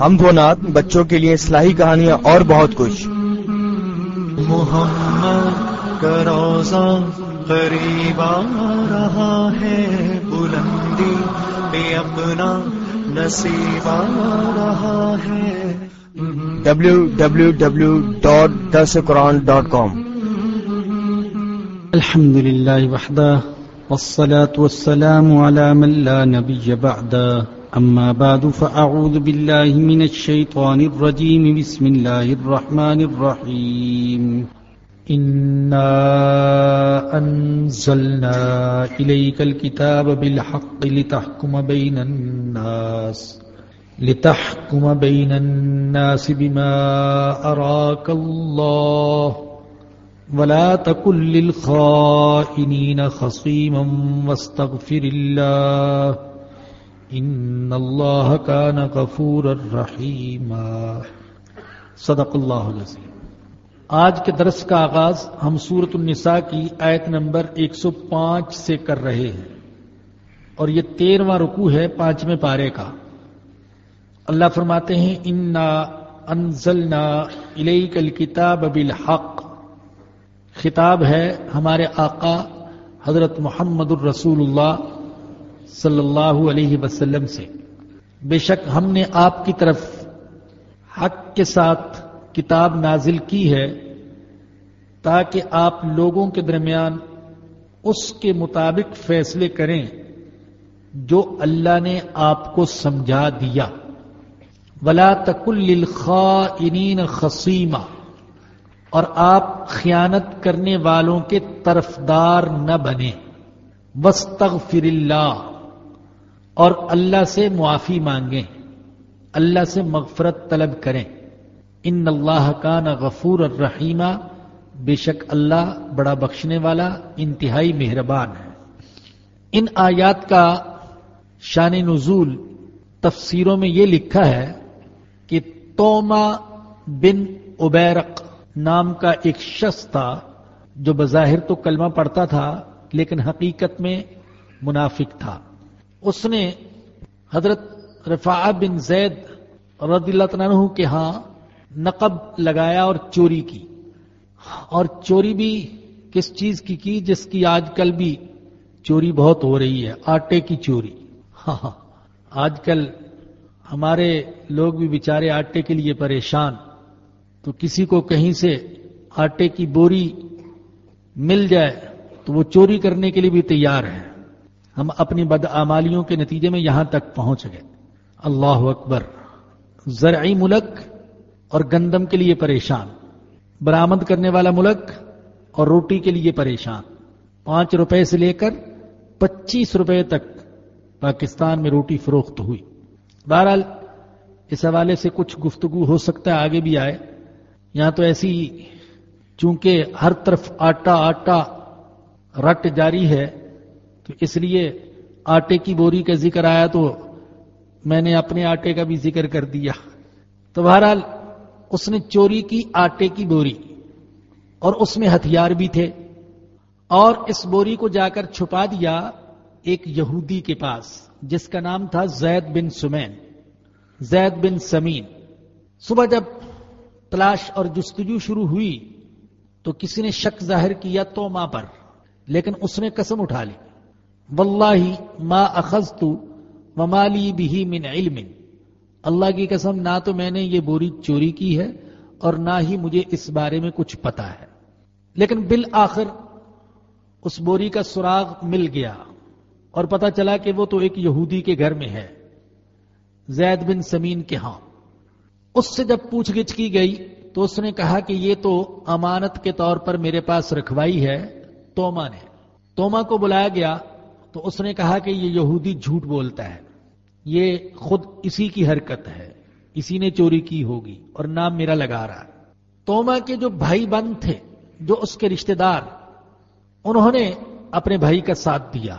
ہم دو نات بچوں کے لیے اصلاحی کہانیاں اور بہت کچھ۔ محمد کا روزہ قریب آ رہا ہے بلندی پہ اپنا نصیب آ رہا ہے۔ ڈبلو ڈبلو ڈبلو ڈاٹ درس قرآن ڈاٹ کام الحمد لله وحده والصلاة والسلام على من لا نبي بعده أما بعد، فأعوذ بالله من الشيطان الرجيم. بسم الله الرحمن الرحيم. إنا أنزلنا إليك الكتاب بالحق لتحكم بين الناس. لتحكم بين الناس بما أراك الله. ولا تكن للخائنين خصيما واستغفر الله. إن الله كان غفورا رحيما۔ صدق الله العظيم آج کے درس کا آغاز ہم سورت النساء کی آیت نمبر 105 سے کر رہے ہیں۔ اور یہ تیرواں رکو ہے پانچویں پارے کا۔ اللہ فرماتے ہیں، انا انزلنا الیک الکتاب بالحق۔ خطاب ہے ہمارے آقا حضرت محمد الرسول اللہ صلی اللہ علیہ وسلم سے، بے شک ہم نے آپ کی طرف حق کے ساتھ کتاب نازل کی ہے تاکہ آپ لوگوں کے درمیان اس کے مطابق فیصلے کریں جو اللہ نے آپ کو سمجھا دیا۔ ولا تکل للخائنین خصیمہ اور آپ خیانت کرنے والوں کے طرفدار نہ بنے وسطر اللہ اور اللہ سے معافی مانگیں۔ اللہ سے مغفرت طلب کریں۔ ان اللہ کا نہ غفور الرحیمہ بے شک اللہ بڑا بخشنے والا، انتہائی مہربان ہے۔ ان آیات کا شان نزول تفسیروں میں یہ لکھا ہے کہ توما بن ابیرق نام کا ایک شخص تھا جو بظاہر تو کلمہ پڑھتا تھا، لیکن حقیقت میں منافق تھا۔ اس نے حضرت رفاع بن زید رضی اللہ عنہ کے ہاں نقب لگایا اور چوری کی۔ اور چوری بھی کس چیز کی کی جس کی آج کل بھی چوری بہت ہو رہی ہے، آٹے کی چوری۔ ہاں ہاں۔ آج کل ہمارے لوگ بھی بیچارے آٹے کے لیے پریشان۔ تو کسی کو کہیں سے آٹے کی بوری مل جائے تو وہ چوری کرنے کے لیے بھی تیار ہے ہم اپنی بدعمالیوں کے نتیجے میں یہاں تک پہنچ گئے۔ اللہ اکبر۔ زرعی ملک اور گندم کے لیے پریشان۔ برآمد کرنے والا ملک اور روٹی کے لیے پریشان۔ پانچ روپے سے لے کر پچیس روپے تک پاکستان میں روٹی فروخت ہوئی۔ بہرحال اس حوالے سے کچھ گفتگو ہو سکتا ہے، آگے بھی آئے۔ یہاں تو ایسی چونکہ ہر طرف آٹا آٹا رٹ جاری ہے تو اس لیے آٹے کی بوری کا ذکر آیا تو میں نے اپنے آٹے کا بھی ذکر کر دیا۔ تو بہرحال اس نے چوری کی آٹے کی بوری اور اس میں ہتھیار بھی تھے اور اس بوری کو جا کر چھپا دیا ایک یہودی کے پاس جس کا نام تھا زید بن سمین۔ زید بن سمین۔ صبح جب تلاش اور جستجو شروع ہوئی تو کسی نے شک ظاہر کیا تو ماں پر، لیکن اس نے قسم اٹھا لی۔ واللہ ما اخذت ومالی بھی من علم. اللہ کی قسم، نہ تو میں نے یہ بوری چوری کی ہے اور نہ ہی مجھے اس بارے میں کچھ پتا ہے۔ لیکن بالآخر اس بوری کا سراغ مل گیا اور پتا چلا کہ وہ تو ایک یہودی کے گھر میں ہے، زید بن سمین کے ہاں۔ اس سے جب پوچھ گچھ کی گئی تو اس نے کہا کہ یہ تو امانت کے طور پر میرے پاس رکھوائی ہے توما نے۔ توما کو بلایا گیا تو اس نے کہا کہ یہ یہودی جھوٹ بولتا ہے۔ یہ خود اسی کی حرکت ہے۔ اسی نے چوری کی ہوگی اور نام میرا لگا رہا ہے۔ توما کے جو بھائی بند تھے، جو اس کے رشتہ دار، انہوں نے اپنے بھائی کا ساتھ دیا۔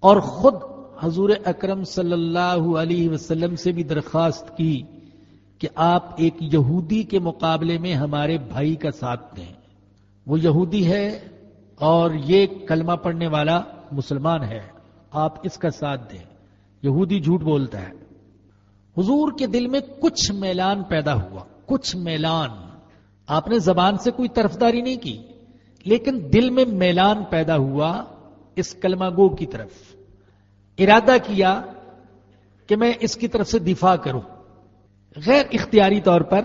اور خود حضور اکرم صلی اللہ علیہ وسلم سے بھی درخواست کی کہ آپ ایک یہودی کے مقابلے میں ہمارے بھائی کا ساتھ دیں۔ وہ یہودی ہے اور یہ کلمہ پڑھنے والا مسلمان ہے، آپ اس کا ساتھ دیں۔ یہودی جھوٹ بولتا ہے۔ حضور کے دل میں کچھ میلان پیدا ہوا، کچھ میلان۔ آپ نے زبان سے کوئی طرفداری نہیں کی، لیکن دل میں میلان پیدا ہوا اس کلمہ گو کی طرف۔ ارادہ کیا کہ میں اس کی طرف سے دفاع کروں۔ غیر اختیاری طور پر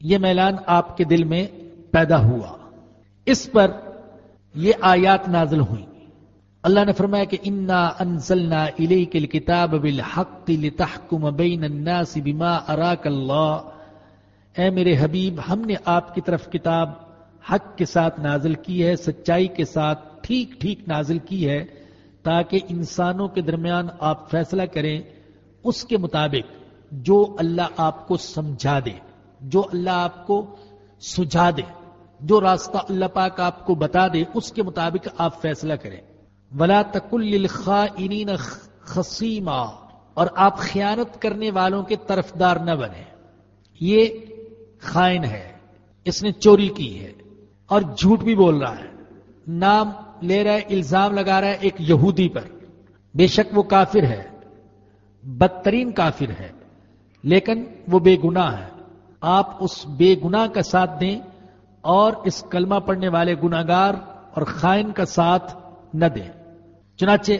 یہ میلان آپ کے دل میں پیدا ہوا۔ اس پر یہ آیات نازل ہوئی اللہ نے فرمایا کہ انا انزلنا الیک الکتاب بالحق لتحکم بین الناس بما اراک اللہ اے میرے حبیب، ہم نے آپ کی طرف کتاب حق کے ساتھ نازل کی ہے، سچائی کے ساتھ ٹھیک ٹھیک نازل کی ہے، تاکہ انسانوں کے درمیان آپ فیصلہ کریں اس کے مطابق جو اللہ آپ کو سمجھا دے، جو اللہ آپ کو سجھا دے، جو راستہ اللہ پاک آپ کو بتا دے، اس کے مطابق آپ فیصلہ کریں۔ ولا تکل خسیما اور آپ خیانت کرنے والوں کے طرفدار نہ بنے یہ خائن ہے۔ اس نے چوری کی ہے اور جھوٹ بھی بول رہا ہے۔ نام لے رہا ہے، الزام لگا رہا ہے ایک یہودی پر۔ بے شک وہ کافر ہے۔ بدترین کافر ہے۔ لیکن وہ بے گناہ ہے۔ آپ اس بے گناہ کا ساتھ دیں اور اس کلمہ پڑھنے والے گناگار اور خائن کا ساتھ نہ دیں۔ چنانچہ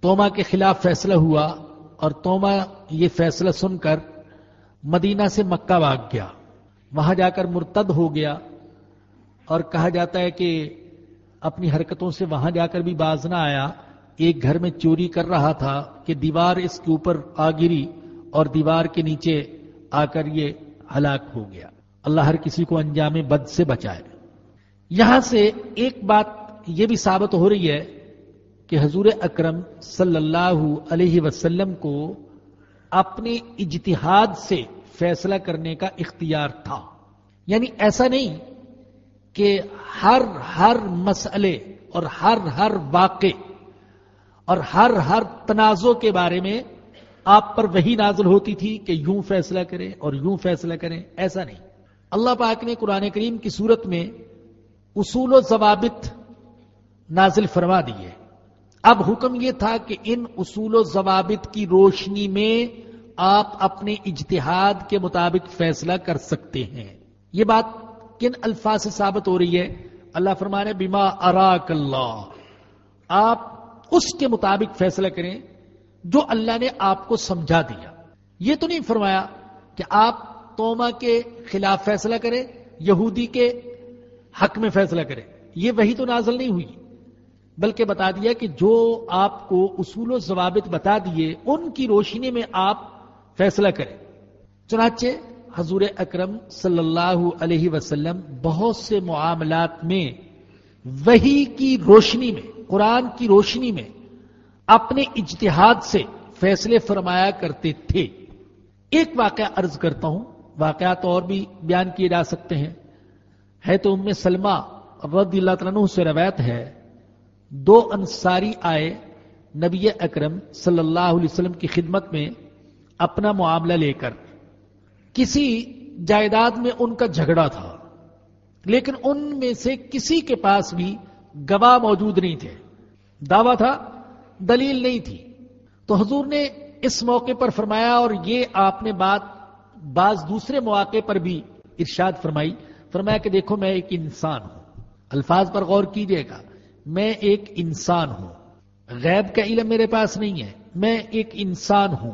توما کے خلاف فیصلہ ہوا اور توما یہ فیصلہ سن کر مدینہ سے مکہ بھاگ گیا۔ وہاں جا کر مرتد ہو گیا اور کہا جاتا ہے کہ اپنی حرکتوں سے وہاں جا کر بھی باز نہ آیا۔ ایک گھر میں چوری کر رہا تھا کہ دیوار اس کے اوپر آ گری اور دیوار کے نیچے آ کر یہ ہلاک ہو گیا۔ اللہ ہر کسی کو انجام بد سے بچائے۔ یہاں سے ایک بات یہ بھی ثابت ہو رہی ہے کہ حضور اکرم صلی اللہ علیہ وسلم کو اپنے اجتہاد سے فیصلہ کرنے کا اختیار تھا۔ یعنی ایسا نہیں کہ ہر ہر مسئلے اور ہر ہر واقع اور ہر ہر تنازع کے بارے میں آپ پر وہی نازل ہوتی تھی کہ یوں فیصلہ کریں اور یوں فیصلہ کریں، ایسا نہیں۔ اللہ پاک نے قرآن کریم کی صورت میں اصول و ضوابط نازل فرما دیے اب حکم یہ تھا کہ ان اصول و ضوابط کی روشنی میں آپ اپنے اجتہاد کے مطابق فیصلہ کر سکتے ہیں۔ یہ بات کن الفاظ سے ثابت ہو رہی ہے؟ اللہ فرمانے بیما اراک اللہ آپ اس کے مطابق فیصلہ کریں جو اللہ نے آپ کو سمجھا دیا۔ یہ تو نہیں فرمایا کہ آپ توما کے خلاف فیصلہ کریں، یہودی کے حق میں فیصلہ کریں۔ یہ وہی تو نازل نہیں ہوئی۔ بلکہ بتا دیا کہ جو آپ کو اصول و ضوابط بتا دیے، ان کی روشنی میں آپ فیصلہ کریں۔ چنانچہ حضور اکرم صلی اللہ علیہ وسلم بہت سے معاملات میں وہی کی روشنی میں، قرآن کی روشنی میں اپنے اجتہاد سے فیصلے فرمایا کرتے تھے۔ ایک واقعہ عرض کرتا ہوں، واقعات اور بھی بیان کیے جا سکتے ہیں۔ ہے تو ام سلمہ رضی اللہ عنہ سے روایت ہے دو انصاری آئے نبی اکرم صلی اللہ علیہ وسلم کی خدمت میں اپنا معاملہ لے کر۔ کسی جائیداد میں ان کا جھگڑا تھا، لیکن ان میں سے کسی کے پاس بھی گواہ موجود نہیں تھے۔ دعویٰ تھا، دلیل نہیں تھی۔ تو حضور نے اس موقع پر فرمایا اور یہ آپ نے بات بعض دوسرے مواقع پر بھی ارشاد فرمائی۔ فرمایا کہ دیکھو میں ایک انسان ہوں، الفاظ پر غور کیجیے گا۔ میں ایک انسان ہوں۔ غیب کا علم میرے پاس نہیں ہے۔ میں ایک انسان ہوں۔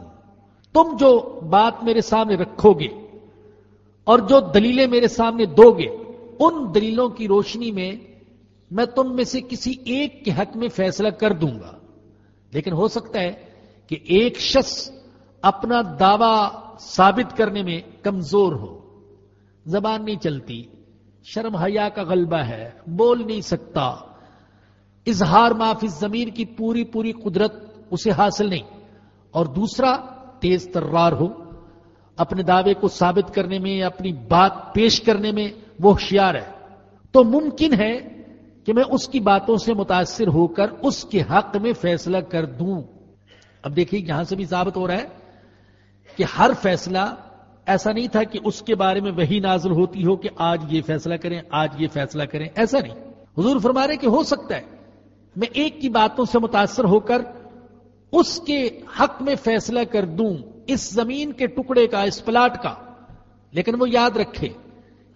تم جو بات میرے سامنے رکھو گے اور جو دلیلیں میرے سامنے دو گے، ان دلیلوں کی روشنی میں میں تم میں سے کسی ایک کے حق میں فیصلہ کر دوں گا۔ لیکن ہو سکتا ہے کہ ایک شخص اپنا دعوی ثابت کرنے میں کمزور ہو۔ زبان نہیں چلتی، شرم حیا کا غلبہ ہے، بول نہیں سکتا۔ اظہار معافی ضمیر کی پوری پوری قدرت اسے حاصل نہیں۔ اور دوسرا، تیز ترار ہو۔ اپنے دعوے کو ثابت کرنے میں، اپنی بات پیش کرنے میں وہ ہوشیار ہے۔ تو ممکن ہے کہ میں اس کی باتوں سے متاثر ہو کر اس کے حق میں فیصلہ کر دوں۔ اب دیکھیے، یہاں سے بھی ثابت ہو رہا ہے کہ ہر فیصلہ ایسا نہیں تھا کہ اس کے بارے میں وہی نازل ہوتی ہو کہ آج یہ فیصلہ کریں، آج یہ فیصلہ کریں، ایسا نہیں۔ حضور فرما رہے کہ ہو سکتا ہے۔ میں ایک کی باتوں سے متاثر ہو کر اس کے حق میں فیصلہ کر دوں اس زمین کے ٹکڑے کا، اس پلاٹ کا۔ لیکن وہ یاد رکھے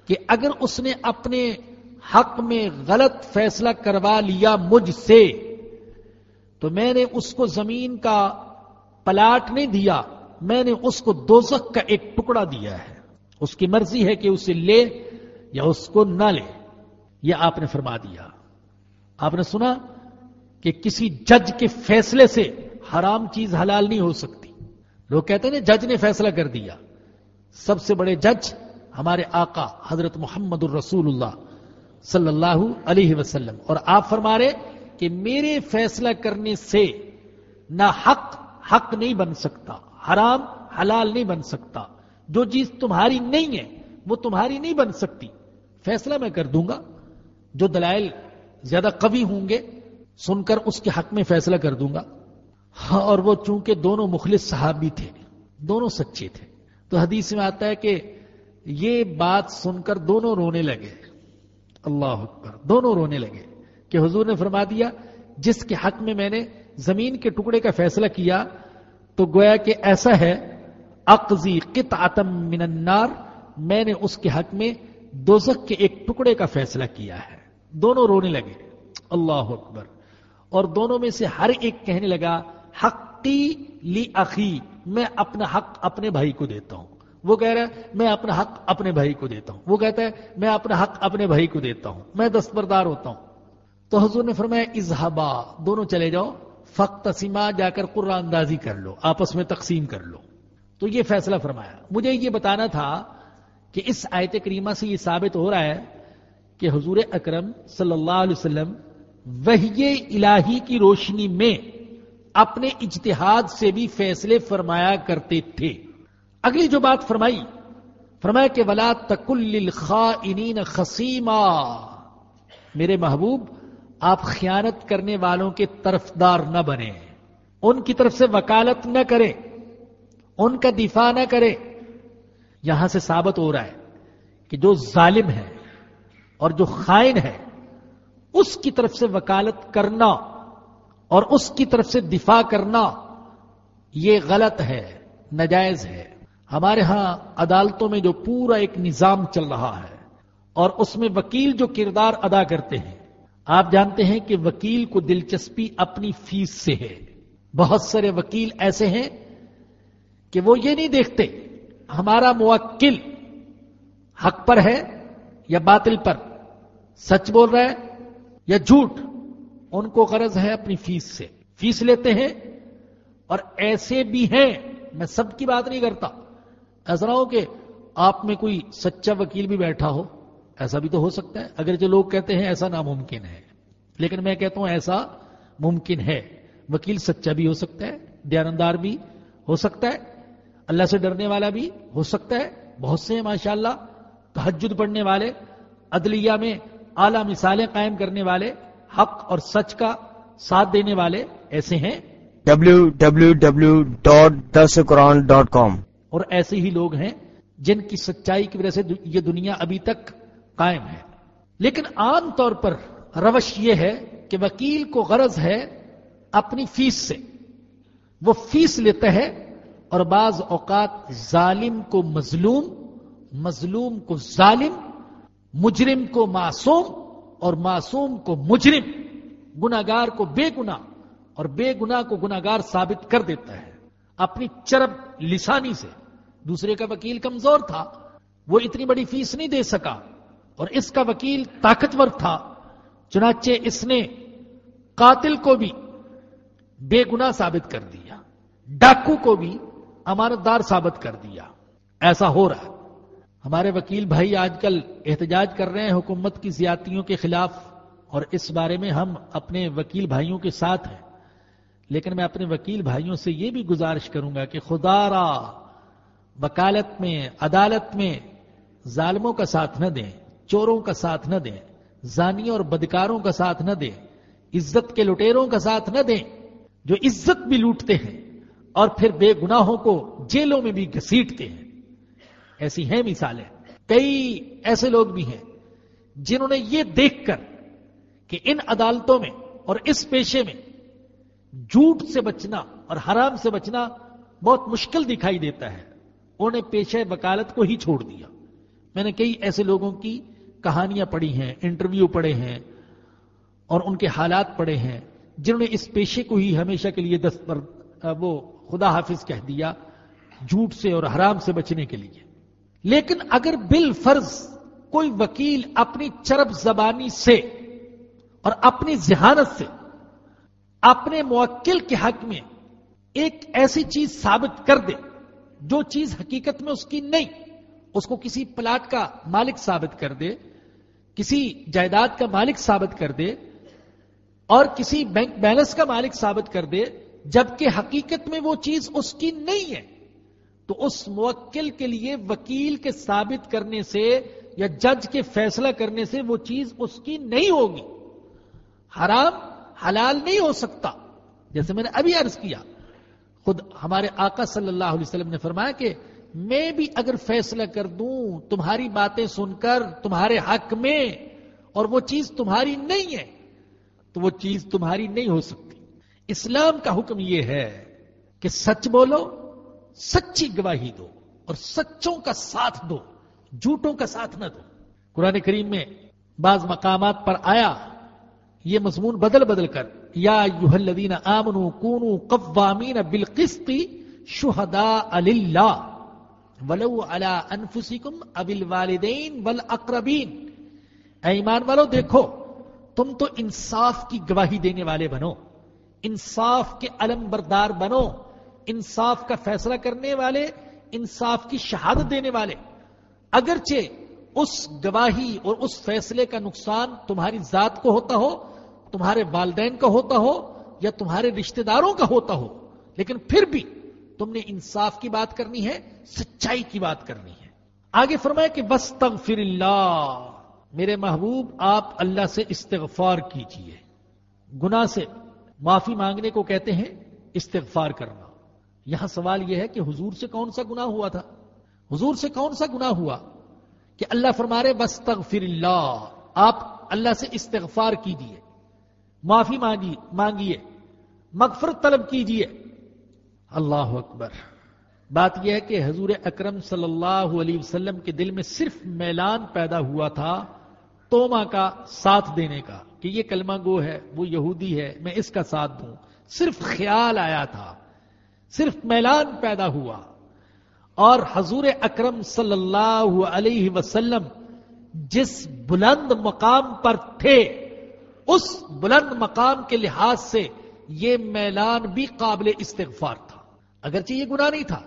کہ اگر اس نے اپنے حق میں غلط فیصلہ کروا لیا مجھ سے، تو میں نے اس کو زمین کا پلاٹ نہیں دیا، میں نے اس کو دوزخ کا ایک ٹکڑا دیا ہے۔ اس کی مرضی ہے کہ اسے لے یا اس کو نہ لے۔ یہ آپ نے فرما دیا۔ آپ نے سنا؟ کہ کسی جج کے فیصلے سے حرام چیز حلال نہیں ہو سکتی۔ لوگ کہتے ہیں جج نے فیصلہ کر دیا۔ سب سے بڑے جج ہمارے آقا حضرت محمد الرسول اللہ صلی اللہ علیہ وسلم۔ اور آپ فرما رہے کہ میرے فیصلہ کرنے سے نہ حق حق نہیں بن سکتا، حرام، حلال نہیں بن سکتا۔ جو چیز تمہاری نہیں ہے، وہ تمہاری نہیں بن سکتی۔ فیصلہ میں کر دوں گا۔ جو دلائل زیادہ قوی ہوں گے سن کر اس کے حق میں فیصلہ کر دوں گا۔ ہاں اور وہ چونکہ دونوں مخلص صحابی تھے، دونوں سچے تھے۔ تو حدیث میں آتا ہے کہ یہ بات سن کر دونوں رونے لگے۔ اللہ اکبر، دونوں رونے لگے کہ حضور نے فرما دیا، جس کے حق میں میں نے زمین کے ٹکڑے کا فیصلہ کیا، تو گویا کہ ایسا ہے اقزی قط من النار، میں نے اس کے حق میں دوزک کے ایک ٹکڑے کا فیصلہ کیا ہے۔ دونوں رونے لگے۔ اللہ اکبر۔ اور دونوں میں سے ہر ایک کہنے لگا، حقی لی اخی، میں اپنا حق اپنے بھائی کو دیتا ہوں۔ وہ کہہ رہا ہے، میں اپنا حق اپنے بھائی کو دیتا ہوں۔ وہ کہتا ہے، میں اپنا حق اپنے بھائی کو دیتا ہوں۔ میں دستبردار ہوتا ہوں۔ تو حضور نے فرمایا اظہبا دونوں چلے جاؤ۔ فق تسیمہ جا کر قرآن اندازی کر لو، آپس میں تقسیم کر لو۔ تو یہ فیصلہ فرمایا۔ مجھے یہ بتانا تھا کہ اس آیت کریمہ سے یہ ثابت ہو رہا ہے کہ حضور اکرم صلی اللہ علیہ وسلم وہی الہی کی روشنی میں اپنے اجتہاد سے بھی فیصلے فرمایا کرتے تھے۔ اگلی جو بات فرمائی، فرمایا کہ ولا تکل خا خسیما میرے محبوب، آپ خیانت کرنے والوں کے طرفدار نہ بنے ان کی طرف سے وکالت نہ کریں۔ ان کا دفاع نہ کرے یہاں سے ثابت ہو رہا ہے کہ جو ظالم ہے اور جو خائن ہے اس کی طرف سے وکالت کرنا اور اس کی طرف سے دفاع کرنا یہ غلط ہے، نجائز ہے۔ ہمارے ہاں عدالتوں میں جو پورا ایک نظام چل رہا ہے اور اس میں وکیل جو کردار ادا کرتے ہیں، آپ جانتے ہیں کہ وکیل کو دلچسپی اپنی فیس سے ہے۔ بہت سارے وکیل ایسے ہیں کہ وہ یہ نہیں دیکھتے، ہمارا موکل حق پر ہے یا باطل پر؟ سچ بول رہا ہے یا جھوٹ، ان کو غرض ہے اپنی فیس سے۔ فیس لیتے ہیں اور ایسے بھی ہیں، میں سب کی بات نہیں کرتا۔ ایسا نہ ہو کہ آپ میں کوئی سچا وکیل بھی بیٹھا ہو، ایسا بھی تو ہو سکتا ہے۔ اگر جو لوگ کہتے ہیں ایسا ناممکن ہے، لیکن میں کہتا ہوں ایسا ممکن ہے۔ وکیل سچا بھی ہو سکتا ہے دیانندار بھی ہو سکتا ہے، اللہ سے ڈرنے والا بھی ہو سکتا ہے۔ بہت سے ہیں ماشاء اللہ تحجد پڑھنے والے، عدلیہ میں اعلی مثالیں قائم کرنے والے حق اور سچ کا ساتھ دینے والے ایسے ہیں۔ www.dasquran.com اور ایسے ہی لوگ ہیں جن کی سچائی کی وجہ سے یہ دنیا ابھی تک قائم ہے۔ لیکن عام طور پر روش یہ ہے کہ وکیل کو غرض ہے اپنی فیس سے۔ وہ فیس لیتا ہے اور بعض اوقات ظالم کو مظلوم مظلوم کو ظالم مجرم کو معصوم اور معصوم کو مجرم گناگار کو بے گنا اور بے گنا کو گناگار ثابت کر دیتا ہے۔ اپنی چرب لسانی سے۔ دوسرے کا وکیل کمزور تھا، وہ اتنی بڑی فیس نہیں دے سکا اور اس کا وکیل طاقتور تھا۔ چنانچہ اس نے قاتل کو بھی بے گنا ثابت کر دیا، ڈاکو کو بھی امانت دار ثابت کر دیا۔ ایسا ہو رہا ہے۔ ہمارے وکیل بھائی آج کل احتجاج کر رہے ہیں حکومت کی زیادتیوں کے خلاف اور اس بارے میں ہم اپنے وکیل بھائیوں کے ساتھ ہیں۔ لیکن میں اپنے وکیل بھائیوں سے یہ بھی گزارش کروں گا کہ خدا را وکالت میں، عدالت میں ظالموں کا ساتھ نہ دیں، چوروں کا ساتھ نہ دیں، زانیوں اور بدکاروں کا ساتھ نہ دیں، عزت کے لٹیروں کا ساتھ نہ دیں جو عزت بھی لوٹتے ہیں اور پھر بے گناہوں کو جیلوں میں بھی گھسیٹتے ہیں۔ ایسی ہیں مثالیں۔ کئی ایسے لوگ بھی ہیں جنہوں نے یہ دیکھ کر کہ ان عدالتوں میں اور اس پیشے میں جھوٹ سے بچنا اور حرام سے بچنا بہت مشکل دکھائی دیتا ہے۔ انہوں نے پیشہ وکالت کو ہی چھوڑ دیا۔ میں نے کئی ایسے لوگوں کی کہانیاں پڑھی ہیں، انٹرویو پڑھے ہیں اور ان کے حالات پڑھے ہیں جنہوں نے اس پیشے کو ہی ہمیشہ کے لیے دست پر وہ خدا حافظ کہہ دیا جھوٹ سے اور حرام سے بچنے کے لیے۔ لیکن اگر بال فرض کوئی وکیل اپنی چرب زبانی سے اور اپنی ذہانت سے اپنے موکل کے حق میں ایک ایسی چیز ثابت کر دے جو چیز حقیقت میں اس کی نہیں، اس کو کسی پلاٹ کا مالک ثابت کر دے، کسی جائیداد کا مالک ثابت کر دے اور کسی بینک بیلنس کا مالک ثابت کر دے، جبکہ حقیقت میں وہ چیز اس کی نہیں ہے۔ تو اس موکل کے لیے وکیل کے ثابت کرنے سے یا جج کے فیصلہ کرنے سے وہ چیز اس کی نہیں ہوگی۔ حرام، حلال نہیں ہو سکتا۔ جیسے میں نے ابھی عرض کیا، خود ہمارے آقا صلی اللہ علیہ وسلم نے فرمایا کہ میں بھی اگر فیصلہ کر دوں، تمہاری باتیں سن کر، تمہارے حق میں، اور وہ چیز تمہاری نہیں ہے، تو وہ چیز تمہاری نہیں ہو سکتی۔ اسلام کا حکم یہ ہے کہ سچ بولو سچی گواہی دو اور سچوں کا ساتھ دو، جھوٹوں کا ساتھ نہ دو۔ قرآن کریم میں بعض مقامات پر آیا، یہ مضمون بدل بدل کر، یا یوہ الذین آمنوا کونوا قوامین بالقسط شہداء اللہ ولو علی انفسکم اب الوالدین والاقربین۔ اے ایمان والو، دیکھو، تم تو انصاف کی گواہی دینے والے بنو، انصاف کے علم بردار بنو۔ انصاف کا فیصلہ کرنے والے، انصاف کی شہادت دینے والے۔ اگرچہ اس گواہی اور اس فیصلے کا نقصان تمہاری ذات کو ہوتا ہو، تمہارے والدین کا ہوتا ہو یا تمہارے رشتہ داروں کا ہوتا ہو، لیکن پھر بھی تم نے انصاف کی بات کرنی ہے، سچائی کی بات کرنی ہے۔ آگے فرمایا کہ بس اللہ میرے محبوب، آپ اللہ سے استغفار کیجیے۔ گناہ سے معافی مانگنے کو کہتے ہیں، استغفار کرنا۔ یہاں سوال یہ ہے کہ حضور سے کون سا گناہ ہوا تھا؟ حضور سے کون سا گناہ ہوا؟ کہ اللہ فرما رہے بس اللہ آپ اللہ سے استغفار کیجیے معافی مانگی، مانگیے، مغفرت طلب کیجیے اللہ اکبر۔ بات یہ ہے کہ حضور اکرم صلی اللہ علیہ وسلم کے دل میں صرف میلان پیدا ہوا تھا توما کا ساتھ دینے کا، کہ یہ کلمہ گو ہے، وہ یہودی ہے، میں اس کا ساتھ دوں۔ صرف خیال آیا تھا۔ صرف میلان پیدا ہوا اور حضور اکرم صلی اللہ علیہ وسلم جس بلند مقام پر تھے، اس بلند مقام کے لحاظ سے یہ میلان بھی قابل استغفار تھا۔ اگرچہ یہ گناہ نہیں تھا،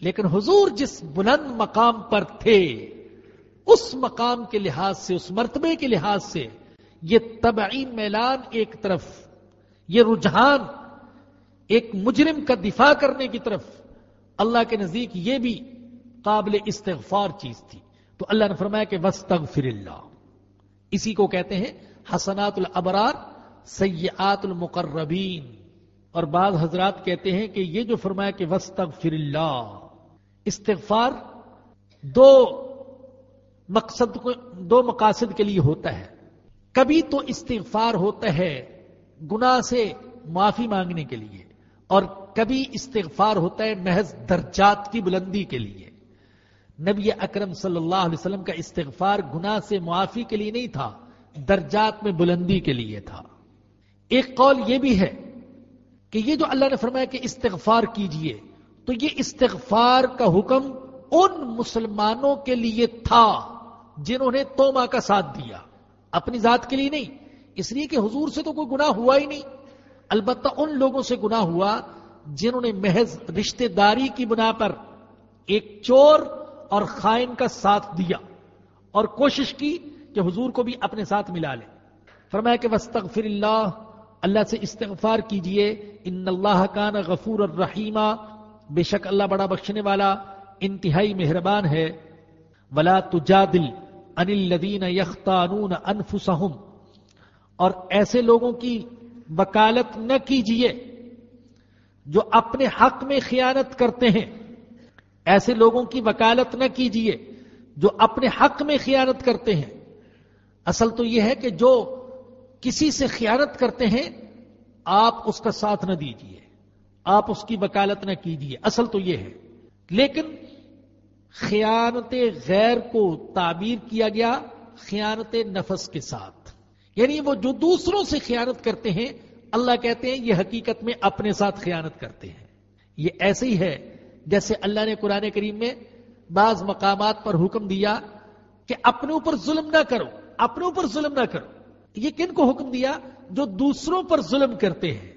لیکن حضور جس بلند مقام پر تھے، اس مقام کے لحاظ سے، اس مرتبے کے لحاظ سے یہ طبعی میلان ایک طرف، یہ رجحان ایک مجرم کا دفاع کرنے کی طرف اللہ کے نزدیک یہ بھی قابل استغفار چیز تھی۔ تو اللہ نے فرمایا کہ وسطر اللہ اسی کو کہتے ہیں حسنات الابرار سیئات المقربین۔ اور بعض حضرات کہتے ہیں کہ یہ جو فرمایا کہ وسطر اللہ استغفار دو مقصد کو دو مقاصد کے لیے ہوتا ہے۔ کبھی تو استغفار ہوتا ہے گناہ سے معافی مانگنے کے لیے۔ اور کبھی استغفار ہوتا ہے محض درجات کی بلندی کے لیے۔ نبی اکرم صلی اللہ علیہ وسلم کا استغفار گناہ سے معافی کے لیے نہیں تھا، درجات میں بلندی کے لیے تھا۔ ایک قول یہ بھی ہے کہ یہ جو اللہ نے فرمایا کہ استغفار کیجیے، تو یہ استغفار کا حکم ان مسلمانوں کے لیے تھا جنہوں نے توما کا ساتھ دیا۔ اپنی ذات کے لیے نہیں، اس لیے کہ حضور سے تو کوئی گناہ ہوا ہی نہیں۔ البتہ ان لوگوں سے گناہ ہوا جنہوں نے محض رشتہ داری کی بنا پر ایک چور اور خائن کا ساتھ دیا اور کوشش کی کہ حضور کو بھی اپنے ساتھ ملا لے۔ فرمایا کہ وسطر اللہ اللہ سے استغفار کیجیے ان اللہ کان غفور الرحیمہ بے شک اللہ بڑا بخشنے والا انتہائی مہربان ہے۔ ولا تجادل ان الذین یختانون انفسهم اور ایسے لوگوں کی وکالت نہ کیجیے جو اپنے حق میں خیانت کرتے ہیں۔ ایسے لوگوں کی وکالت نہ کیجیے جو اپنے حق میں خیانت کرتے ہیں۔ اصل تو یہ ہے کہ جو کسی سے خیانت کرتے ہیں، آپ اس کا ساتھ نہ دیجیے آپ اس کی وکالت نہ کیجیے اصل تو یہ ہے۔ لیکن خیانت غیر کو تعبیر کیا گیا، خیانت نفس کے ساتھ۔ یعنی وہ جو دوسروں سے خیانت کرتے ہیں، اللہ کہتے ہیں یہ حقیقت میں اپنے ساتھ خیانت کرتے ہیں۔ یہ ایسے ہی ہے، جیسے اللہ نے قرآن کریم میں بعض مقامات پر حکم دیا کہ اپنے اوپر ظلم نہ کرو، اپنے اوپر ظلم نہ کرو۔ یہ کن کو حکم دیا؟ جو دوسروں پر ظلم کرتے ہیں۔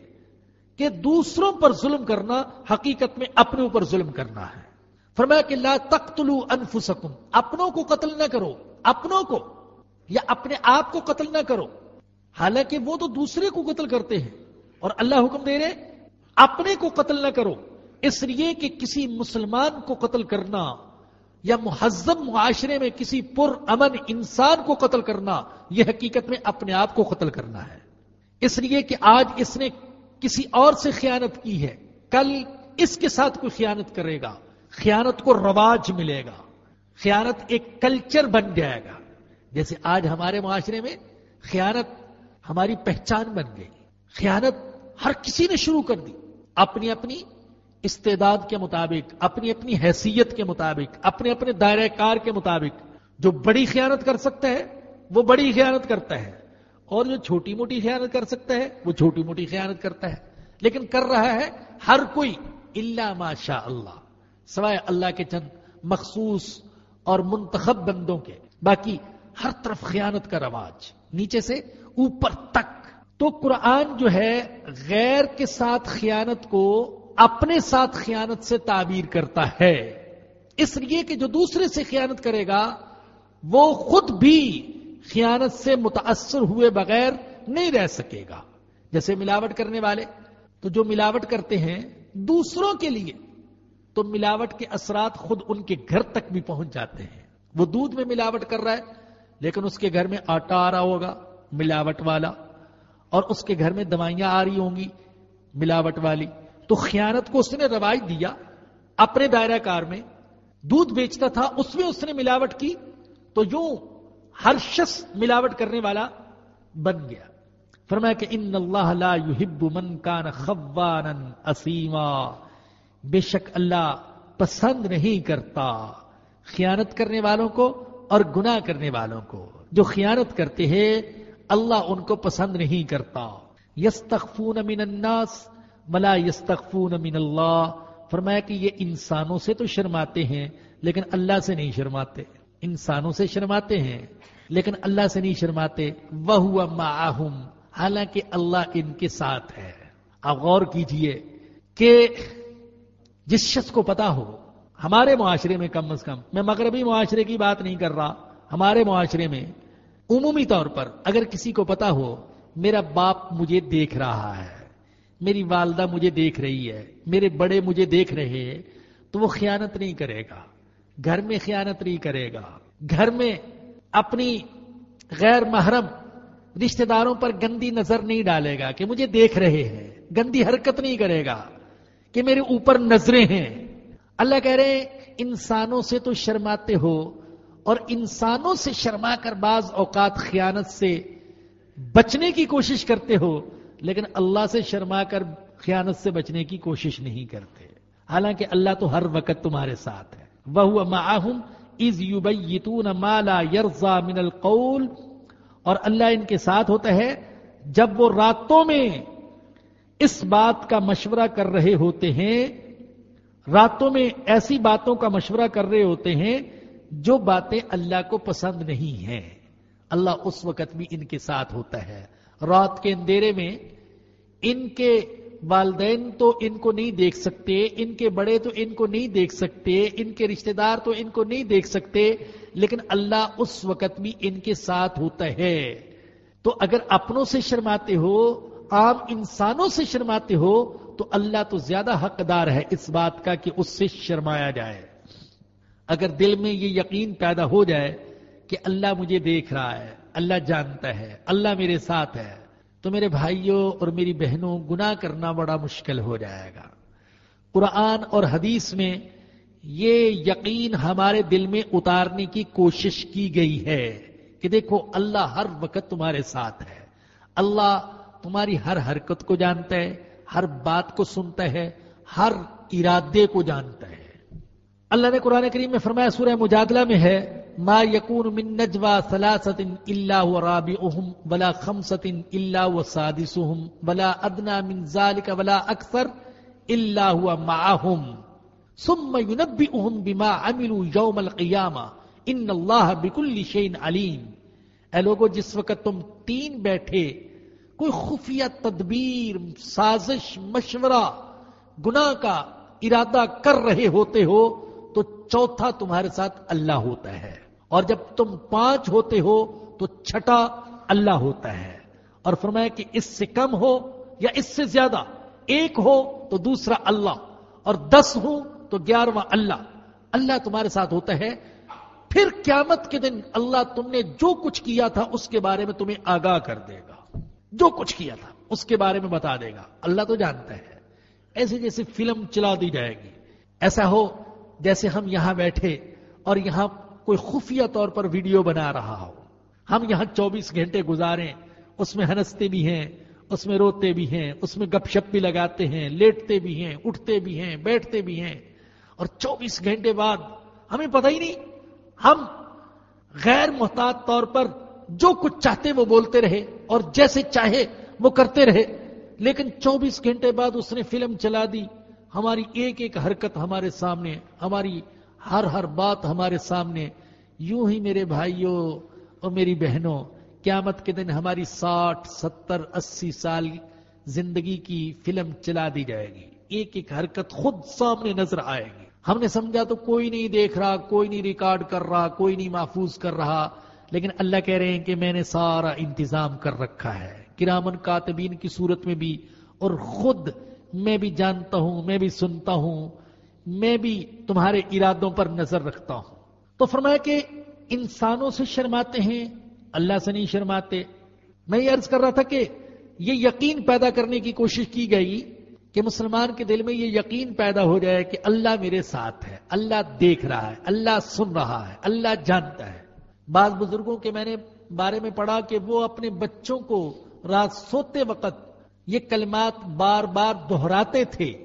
کہ دوسروں پر ظلم کرنا حقیقت میں اپنے اوپر ظلم کرنا ہے۔ فرمایا کہ لا تقتلوا انفسکم، اپنوں کو قتل نہ کرو، اپنوں کو۔ یا اپنے آپ کو قتل نہ کرو۔ حالانکہ وہ تو دوسرے کو قتل کرتے ہیں اور اللہ حکم دے رہے اپنے کو قتل نہ کرو۔ اس لیے کہ کسی مسلمان کو قتل کرنا یا مہذب معاشرے میں کسی پر امن انسان کو قتل کرنا، یہ حقیقت میں اپنے آپ کو قتل کرنا ہے۔ اس لیے کہ آج اس نے کسی اور سے خیانت کی ہے۔ کل اس کے ساتھ کوئی خیانت کرے گا۔ خیانت کو رواج ملے گا۔ خیانت ایک کلچر بن جائے گا۔ جیسے آج ہمارے معاشرے میں خیانت ہماری پہچان بن گئی۔ خیانت ہر کسی نے شروع کر دی۔ اپنی اپنی استعداد کے مطابق، اپنی اپنی حیثیت کے مطابق، اپنے اپنے دائرہ کار کے مطابق۔ جو بڑی خیانت کر سکتا ہے، وہ بڑی خیانت کرتا ہے۔ اور جو چھوٹی موٹی خیانت کر سکتا ہے، وہ چھوٹی موٹی خیانت کرتا ہے۔ لیکن کر رہا ہے ہر کوئی اللہ ماشاء اللہ۔ سوائے اللہ کے چند مخصوص اور منتخب بندوں کے۔ باقی ہر طرف خیانت کا رواج، نیچے سے اوپر تک۔ تو قرآن جو ہے، غیر کے ساتھ خیانت کو اپنے ساتھ خیانت سے تعبیر کرتا ہے۔ اس لیے کہ جو دوسرے سے خیانت کرے گا، وہ خود بھی خیانت سے متاثر ہوئے بغیر نہیں رہ سکے گا۔ جیسے ملاوٹ کرنے والے، تو جو ملاوٹ کرتے ہیں دوسروں کے لیے، تو ملاوٹ کے اثرات خود ان کے گھر تک بھی پہنچ جاتے ہیں۔ وہ دودھ میں ملاوٹ کر رہا ہے لیکن اس کے گھر میں آٹا آ رہا ہوگا، ملاوٹ والا، اور اس کے گھر میں دوائیاں آ رہی ہوں گی، ملاوٹ والی۔ تو خیانت کو اس نے رواج دیا، اپنے دائرہ کار میں، دودھ بیچتا تھا، اس میں اس نے ملاوٹ کی، تو یوں ہر شخص ملاوٹ کرنے والا بن گیا۔ فرمایا کہ ان اللہ لا يحب من کان خوانا اسیما۔ بے شک اللہ پسند نہیں کرتا۔ خیانت کرنے والوں کو اور گناہ کرنے والوں کو۔ جو خیانت کرتے ہیں، اللہ ان کو پسند نہیں کرتا۔ یستخفون من الناس ملا یستخفون من اللہ۔ فرمایا کہ یہ انسانوں سے تو شرماتے ہیں، لیکن اللہ سے نہیں شرماتے۔ انسانوں سے شرماتے ہیں، لیکن اللہ سے نہیں شرماتے۔ وہ معاہم حالانکہ اللہ ان کے ساتھ ہے۔ آپ غور کیجیے کہ جس شخص کو پتا ہو ہمارے معاشرے میں کم از کم، میں مغربی معاشرے کی بات نہیں کر رہا، ہمارے معاشرے میں عمومی طور پر اگر کسی کو پتا ہو، میرا باپ مجھے دیکھ رہا ہے، میری والدہ مجھے دیکھ رہی ہے، میرے بڑے مجھے دیکھ رہے ہیں، تو وہ خیانت نہیں کرے گا۔ گھر میں خیانت نہیں کرے گا۔ گھر میں اپنی غیر محرم رشتہ داروں پر گندی نظر نہیں ڈالے گا کہ مجھے دیکھ رہے ہیں، گندی حرکت نہیں کرے گا کہ میرے اوپر نظریں ہیں۔ اللہ کہہ رہے ہیں، انسانوں سے تو شرماتے ہو اور انسانوں سے شرما کر بعض اوقات خیانت سے بچنے کی کوشش کرتے ہو، لیکن اللہ سے شرما کر خیانت سے بچنے کی کوشش نہیں کرتے۔ حالانکہ اللہ تو ہر وقت تمہارے ساتھ ہے۔ وہ معاہم از یوبیتون مالا یرزا من القول۔ اور اللہ ان کے ساتھ ہوتا ہے، جب وہ راتوں میں اس بات کا مشورہ کر رہے ہوتے ہیں راتوں میں ایسی باتوں کا مشورہ کر رہے ہوتے ہیں جو باتیں اللہ کو پسند نہیں ہیں۔ اللہ اس وقت بھی ان کے ساتھ ہوتا ہے۔ رات کے اندھیرے میں ان کے والدین تو ان کو نہیں دیکھ سکتے، ان کے بڑے تو ان کو نہیں دیکھ سکتے، ان کے رشتہ دار تو ان کو نہیں دیکھ سکتے، لیکن اللہ اس وقت بھی ان کے ساتھ ہوتا ہے۔ تو اگر اپنوں سے شرماتے ہو، عام انسانوں سے شرماتے ہو تو اللہ تو زیادہ حقدار ہے اس بات کا کہ اس سے شرمایا جائے۔ اگر دل میں یہ یقین پیدا ہو جائے کہ اللہ مجھے دیکھ رہا ہے، اللہ جانتا ہے، اللہ میرے ساتھ ہے، تو میرے بھائیوں اور میری بہنوں گناہ کرنا بڑا مشکل ہو جائے گا۔ قرآن اور حدیث میں یہ یقین ہمارے دل میں اتارنے کی کوشش کی گئی ہے کہ دیکھو، اللہ ہر وقت تمہارے ساتھ ہے۔ اللہ تمہاری ہر حرکت کو جانتا ہے ہر بات کو سنتا ہے، ہر ارادے کو جانتا ہے۔ اللہ نے قرآن کریم میں فرمایا، سورہ مجادلہ میں ہے، ما یکون من نجوا ثلاثت الا هو رابعهم ولا خمسة الا هو سادسهم ولا ادنى من ذلك ولا اكثر الا هو معهم ثم ينبئهم بما عملوا يوم القيامه ان اللہ بكل شيء علیم۔ اے لوگو، جس وقت تم تین بیٹھے کوئی خفیہ تدبیر، سازش، مشورہ، گناہ کا ارادہ کر رہے ہوتے ہو تو چوتھا تمہارے ساتھ اللہ ہوتا ہے۔ اور جب تم پانچ ہوتے ہو تو چھٹا اللہ ہوتا ہے۔ اور فرمایا کہ اس سے کم ہو یا اس سے زیادہ ایک ہو تو دوسرا اللہ، اور دس ہو تو گیارہواں اللہ۔ اللہ تمہارے ساتھ ہوتا ہے۔ پھر قیامت کے دن اللہ تم نے جو کچھ کیا تھا اس کے بارے میں تمہیں آگاہ کر دے گا۔ جو کچھ کیا تھا، اس کے بارے میں بتا دے گا۔ اللہ تو جانتا ہے۔ ایسے جیسے فلم چلا دی جائے گی۔ ایسا ہو جیسے ہم یہاں بیٹھے اور یہاں کوئی خفیہ طور پر ویڈیو بنا رہا ہو۔ ہم یہاں چوبیس گھنٹے گزاریں، اس میں ہنستے بھی ہیں، اس میں روتے بھی ہیں، اس میں گپ شپ بھی لگاتے ہیں، لیٹتے بھی ہیں، اٹھتے بھی ہیں، بیٹھتے بھی ہیں۔ اور چوبیس گھنٹے بعد ہمیں پتہ ہی نہیں، ہم غیر محتاط طور پر جو کچھ چاہتے وہ بولتے رہے اور جیسے چاہے وہ کرتے رہے۔ لیکن چوبیس گھنٹے بعد اس نے فلم چلا دی۔ ہماری ایک ایک حرکت ہمارے سامنے، ہماری ہر ہر بات ہمارے سامنے۔ یوں ہی میرے بھائیوں اور میری بہنوں، قیامت کے دن ہماری ساٹھ، ستر، اسی سال زندگی کی فلم چلا دی جائے گی۔ ایک ایک حرکت خود سامنے نظر آئے گی۔ ہم نے سمجھا تو کوئی نہیں دیکھ رہا، کوئی نہیں ریکارڈ کر رہا، کوئی نہیں محفوظ کر رہا۔ لیکن اللہ کہہ رہے ہیں کہ میں نے سارا انتظام کر رکھا ہے۔ کرامن کاتبین کی صورت میں بھی اور خود میں بھی جانتا ہوں، میں بھی سنتا ہوں، میں بھی تمہارے ارادوں پر نظر رکھتا ہوں۔ تو فرمایا کہ انسانوں سے شرماتے ہیں، اللہ سے نہیں شرماتے۔ میں یہ عرض کر رہا تھا کہ یہ یقین پیدا کرنے کی کوشش کی گئی کہ مسلمان کے دل میں یہ یقین پیدا ہو جائے کہ اللہ میرے ساتھ ہے، اللہ دیکھ رہا ہے، اللہ سن رہا ہے، اللہ جانتا ہے۔ بعض بزرگوں کے میں نے بارے میں پڑھا کہ وہ اپنے بچوں کو رات سوتے وقت یہ کلمات بار بار دہراتے تھے۔